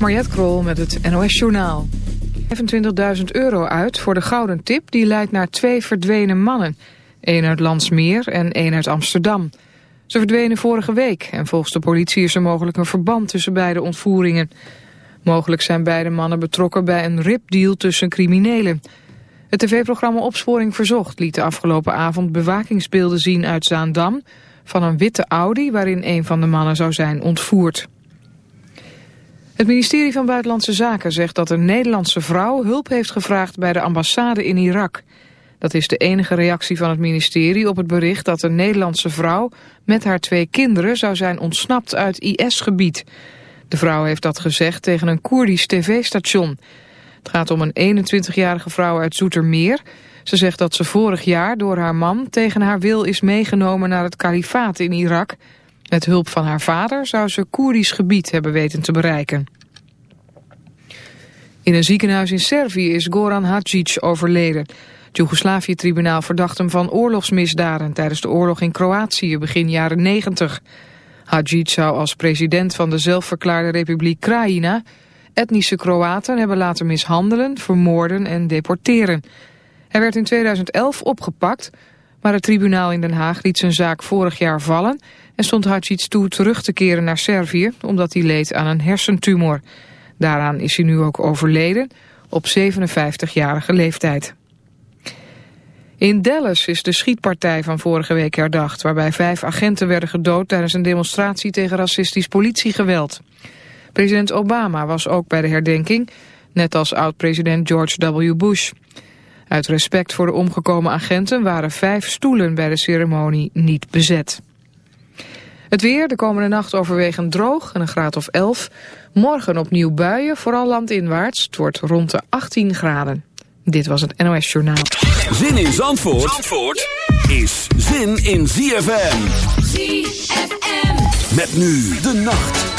Mariette Krol met het NOS Journaal. 25.000 euro uit voor de gouden tip die leidt naar twee verdwenen mannen. Eén uit Landsmeer en één uit Amsterdam. Ze verdwenen vorige week en volgens de politie is er mogelijk een verband tussen beide ontvoeringen. Mogelijk zijn beide mannen betrokken bij een ripdeal tussen criminelen. Het tv-programma Opsporing Verzocht liet de afgelopen avond bewakingsbeelden zien uit Zaandam... van een witte Audi waarin een van de mannen zou zijn ontvoerd. Het ministerie van Buitenlandse Zaken zegt dat een Nederlandse vrouw hulp heeft gevraagd bij de ambassade in Irak. Dat is de enige reactie van het ministerie op het bericht dat een Nederlandse vrouw met haar twee kinderen zou zijn ontsnapt uit IS-gebied. De vrouw heeft dat gezegd tegen een Koerdisch tv-station. Het gaat om een 21-jarige vrouw uit Zoetermeer. Ze zegt dat ze vorig jaar door haar man tegen haar wil is meegenomen naar het kalifaat in Irak. Met hulp van haar vader zou ze Koerdisch gebied hebben weten te bereiken. In een ziekenhuis in Servië is Goran Hadjic overleden. Het Joegoslavië-tribunaal verdacht hem van oorlogsmisdaden tijdens de oorlog in Kroatië begin jaren 90. Hadjic zou als president van de zelfverklaarde republiek Krajina etnische Kroaten hebben laten mishandelen, vermoorden en deporteren. Hij werd in 2011 opgepakt, maar het tribunaal in Den Haag liet zijn zaak vorig jaar vallen en stond Hadjic toe terug te keren naar Servië omdat hij leed aan een hersentumor. Daaraan is hij nu ook overleden op 57-jarige leeftijd. In Dallas is de schietpartij van vorige week herdacht... waarbij vijf agenten werden gedood tijdens een demonstratie tegen racistisch politiegeweld. President Obama was ook bij de herdenking, net als oud-president George W. Bush. Uit respect voor de omgekomen agenten waren vijf stoelen bij de ceremonie niet bezet. Het weer, de komende nacht overwegend droog en een graad of 11. Morgen opnieuw buien, vooral landinwaarts. Het wordt rond de 18 graden. Dit was het NOS Journaal. Zin in Zandvoort, Zandvoort is zin in ZFM. ZFM. Met nu de nacht.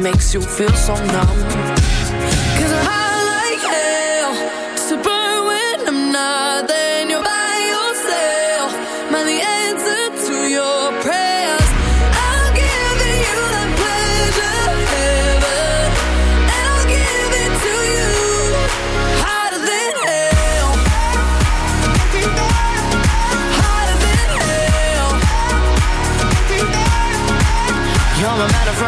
makes you feel so numb.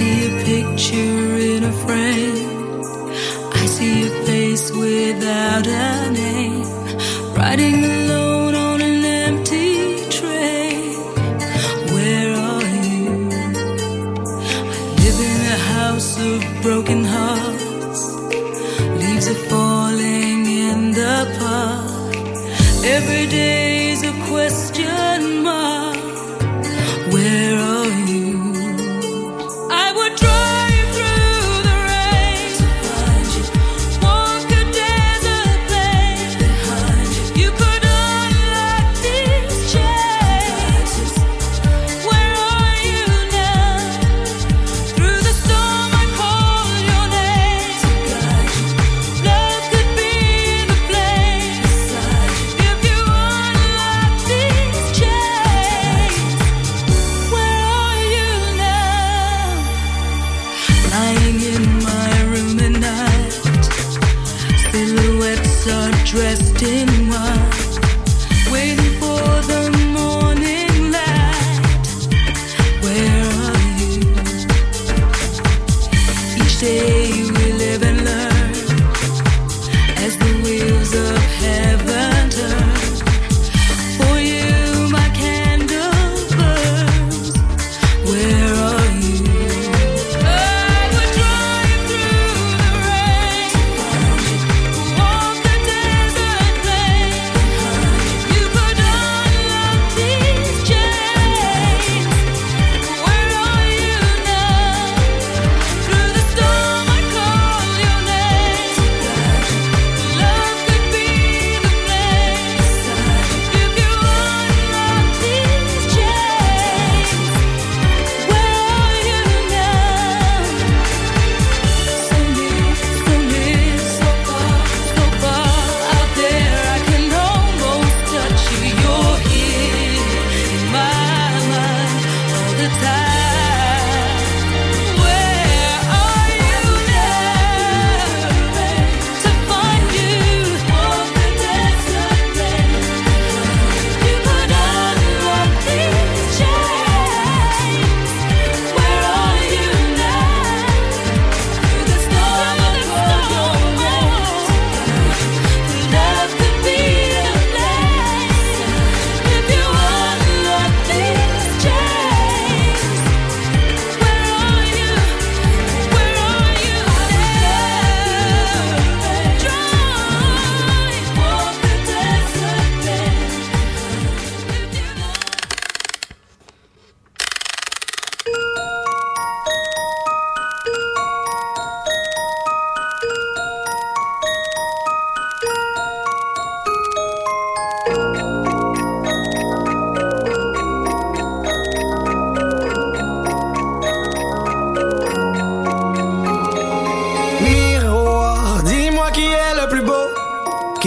See a picture in a frame I see a face without a name, riding alone on an empty train. Where are you? I live in a house of broken hearts.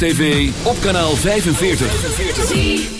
TV op kanaal 45.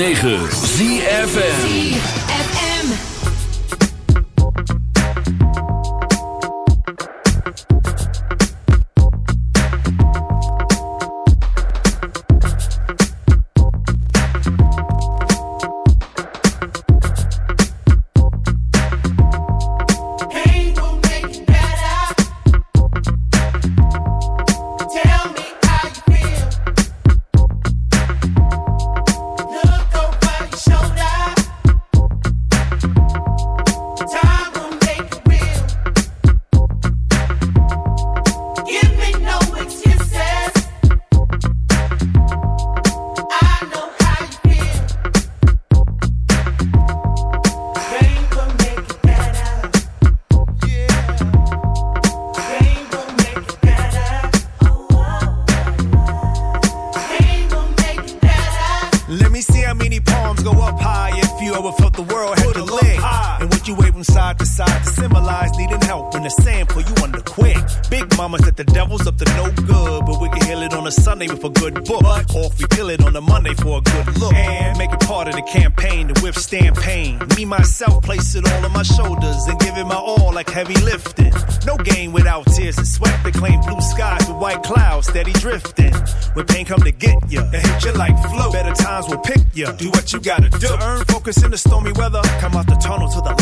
9. you gotta do. To earn focus in the stormy weather, come out the tunnel to the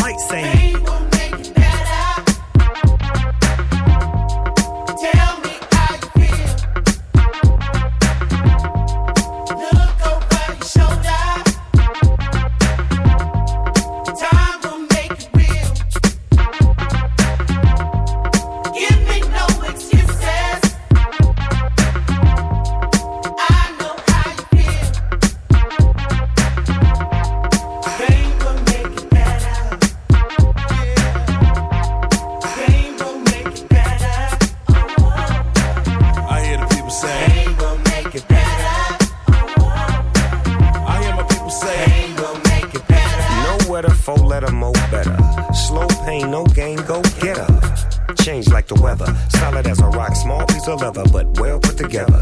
ain't no game, go get her. Change like the weather, solid as a rock, small piece of leather, but well put together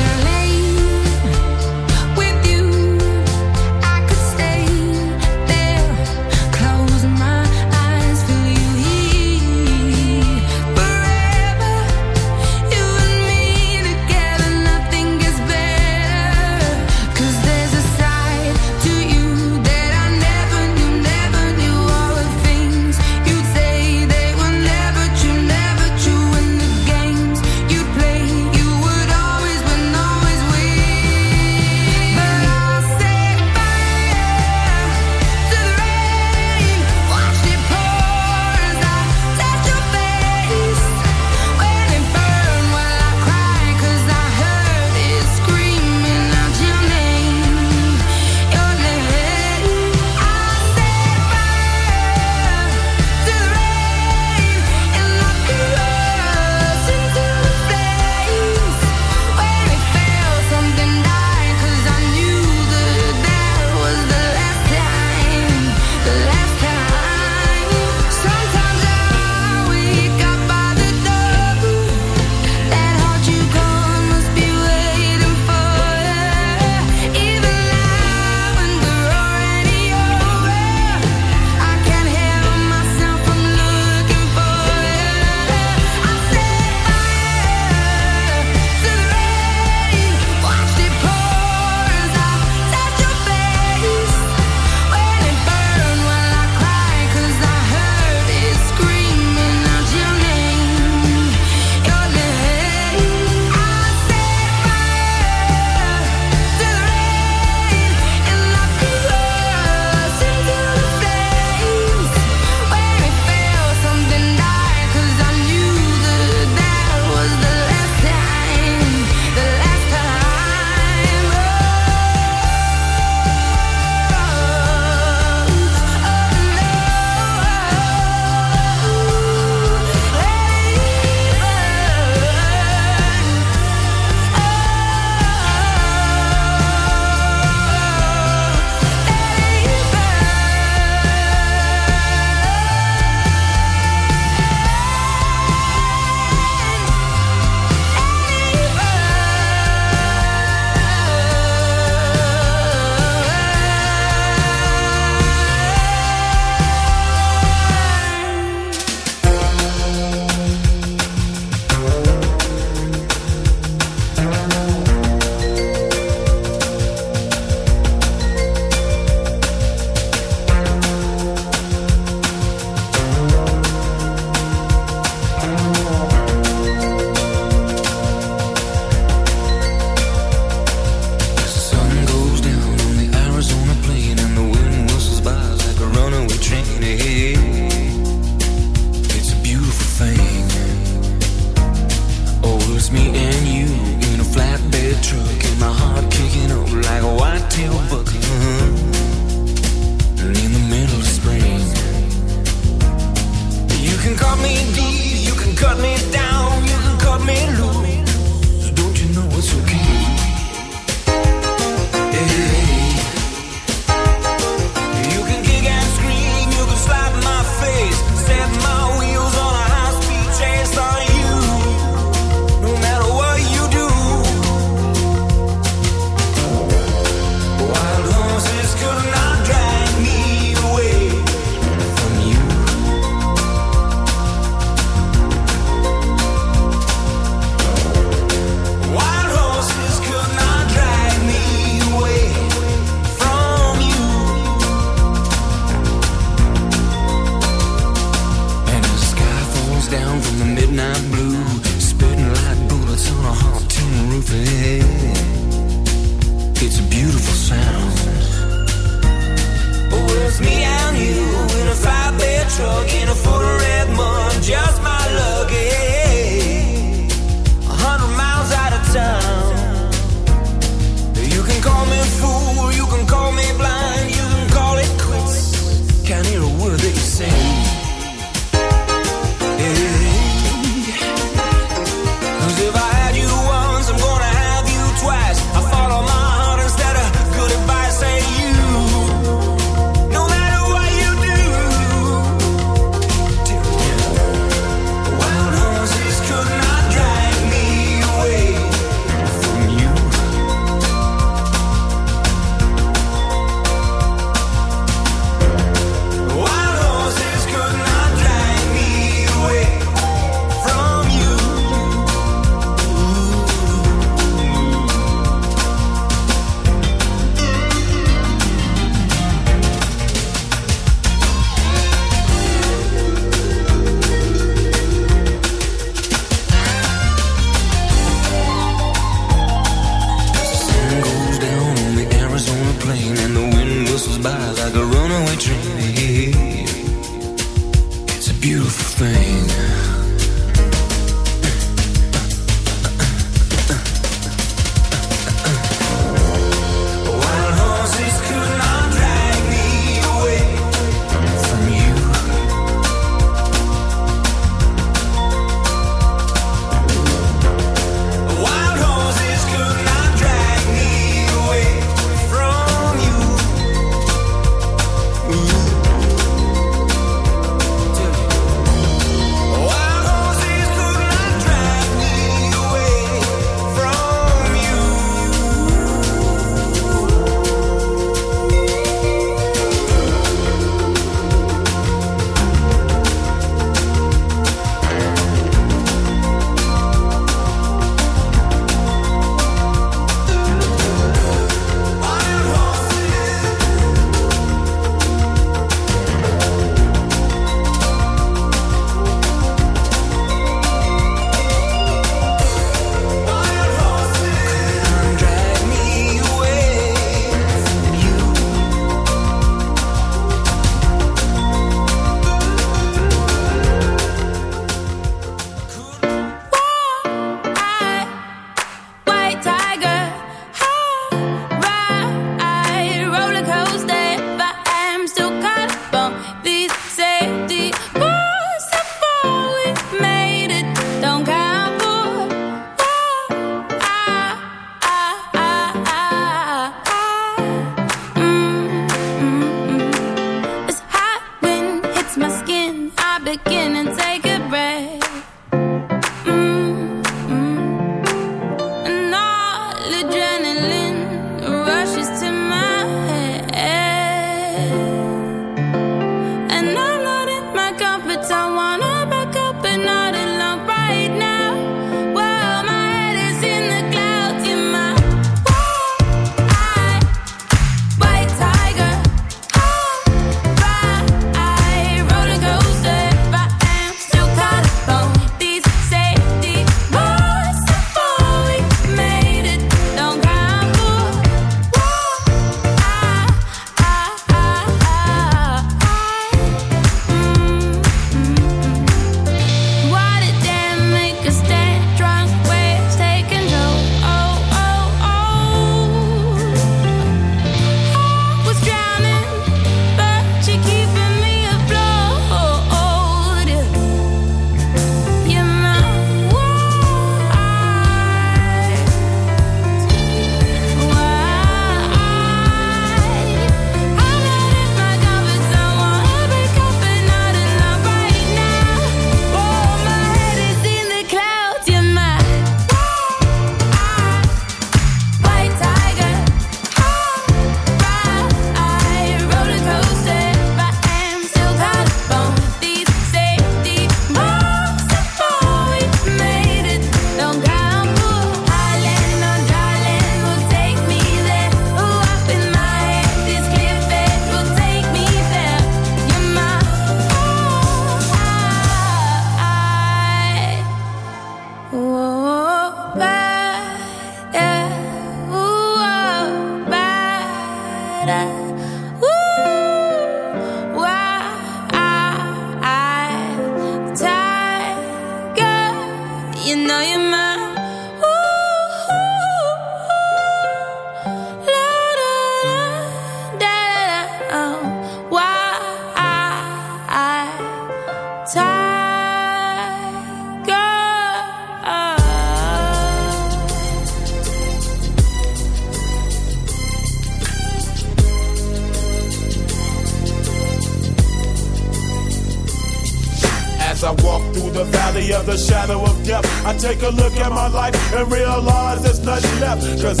Cause